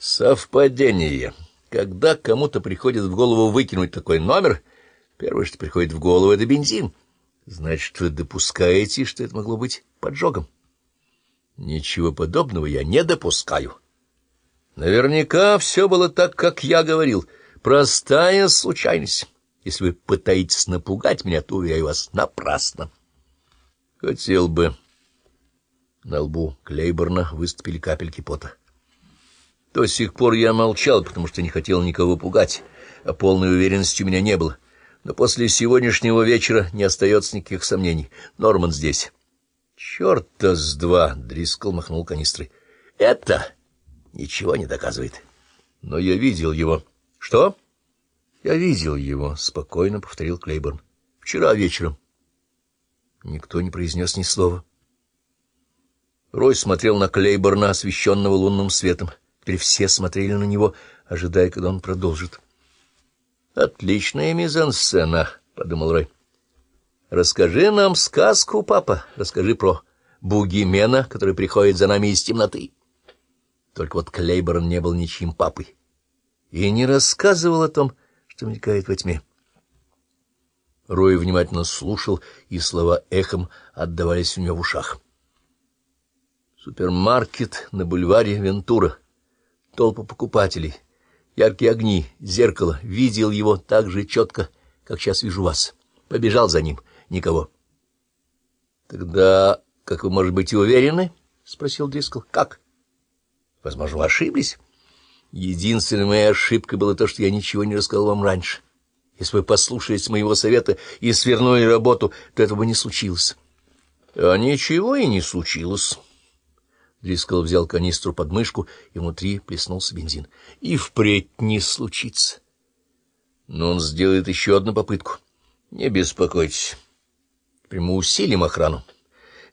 Совпадение. Когда кому-то приходит в голову выкинуть такой номер, первое, что приходит в голову, — это бензин. Значит, вы допускаете, что это могло быть поджогом? Ничего подобного я не допускаю. Наверняка все было так, как я говорил. Простая случайность. Если вы пытаетесь напугать меня, то, уверяю вас, напрасно. Хотел бы... На лбу Клейборна выступили капельки пота. До сих пор я молчал, потому что не хотел никого пугать, а полной уверенности у меня не было. Но после сегодняшнего вечера не остается никаких сомнений. Норман здесь. — Черт-то с два! — Дрискл махнул канистрой. — Это ничего не доказывает. Но я видел его. — Что? — Я видел его, — спокойно повторил Клейборн. — Вчера вечером. Никто не произнес ни слова. Рой смотрел на Клейборна, освещенного лунным светом. Теперь все смотрели на него, ожидая, когда он продолжит. — Отличная мизансцена, — подумал Рой. — Расскажи нам сказку, папа. Расскажи про бугимена, который приходит за нами из темноты. Только вот Клейборн не был ничьим папой и не рассказывал о том, что мелькает во тьме. Рой внимательно слушал, и слова эхом отдавались у него в ушах. Супермаркет на бульваре Вентура. Толпа покупателей, яркие огни, зеркало. Видел его так же четко, как сейчас вижу вас. Побежал за ним. Никого. — Тогда, как вы, может быть, уверены? — спросил Дрискл. — Как? — Возможно, вы ошиблись. Единственной моей ошибкой было то, что я ничего не рассказал вам раньше. Если вы послушались моего совета и свернули работу, то этого не случилось. — А ничего и не случилось. Дрискл взял канистру под мышку, и внутри плеснулся бензин. — И впредь не случится. Но он сделает еще одну попытку. Не беспокойтесь. Прямо усилим охрану.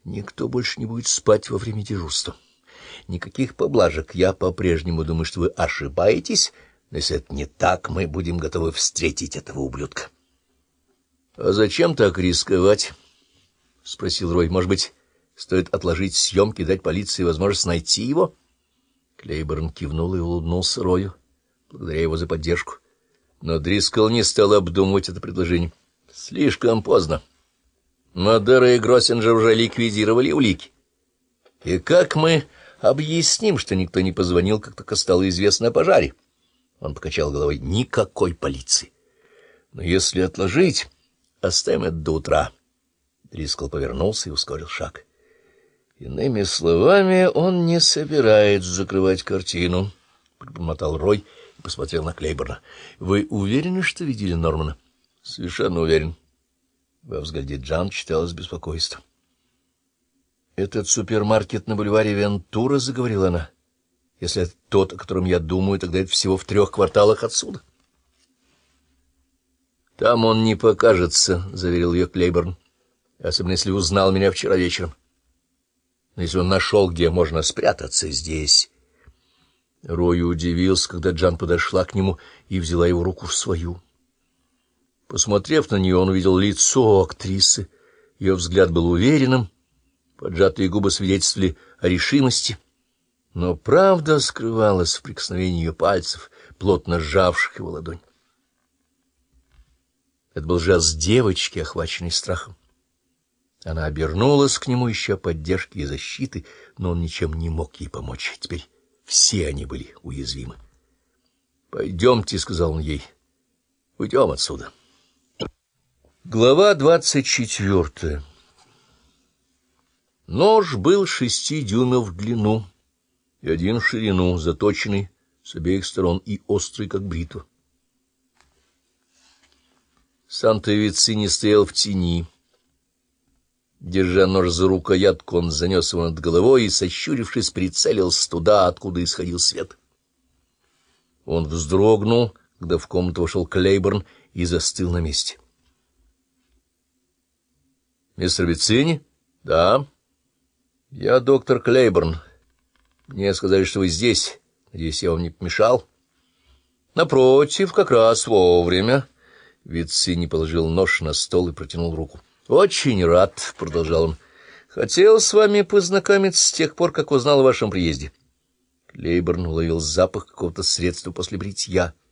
Никто больше не будет спать во время дежурства. Никаких поблажек. Я по-прежнему думаю, что вы ошибаетесь, но если это не так, мы будем готовы встретить этого ублюдка. — А зачем так рисковать? — спросил Рой. — Может быть... Стоит отложить съемки, дать полиции возможность найти его? Клейборн кивнул и улыбнулся Рою, благодаря его за поддержку. Но Дрискл не стал обдумывать это предложение. Слишком поздно. Мадера и Гроссинджер уже ликвидировали улики. И как мы объясним, что никто не позвонил, как только стало известно о пожаре? Он покачал головой. Никакой полиции. Но если отложить, оставим это до утра. Дрискл повернулся и ускорил шаг. Иными словами, он не собирается закрывать картину, — пробормотал Рой и посмотрел на Клейборна. — Вы уверены, что видели Нормана? — Совершенно уверен. Во взгляде Джан читалось беспокойство. — Этот супермаркет на бульваре Вентура, — заговорила она. — Если это тот, о котором я думаю, тогда это всего в трех кварталах отсюда. — Там он не покажется, — заверил ее Клейборн, — особенно если узнал меня вчера вечером. — но если он нашел, где можно спрятаться, здесь... Рой удивился, когда Джан подошла к нему и взяла его руку в свою. Посмотрев на нее, он увидел лицо актрисы. Ее взгляд был уверенным, поджатые губы свидетельствовали о решимости. Но правда скрывалась в прикосновении ее пальцев, плотно сжавших его ладонь. Это был жест девочки, охваченной страхом. Она обернулась к нему, ища поддержки и защиты, но он ничем не мог ей помочь. Теперь все они были уязвимы. — Пойдемте, — сказал он ей, — уйдем отсюда. Глава двадцать четвертая Нож был шести дюймов в длину и один в ширину, заточенный с обеих сторон и острый, как бритва. Санта-Вицини стоял в тени. Держа нож за рукоятку, он занес его над головой и, сощурившись, прицелился туда, откуда исходил свет. Он вздрогнул, когда в комнату вошел Клейборн и застыл на месте. — Мистер Вицини? — Да. — Я доктор Клейборн. Мне сказали, что вы здесь. Надеюсь, я вам не помешал? — Напротив, как раз вовремя. Вицини положил нож на стол и протянул руку. — Очень рад, — продолжал он. — Хотел с вами познакомиться с тех пор, как узнал о вашем приезде. Лейборн уловил запах какого-то средства после бритья —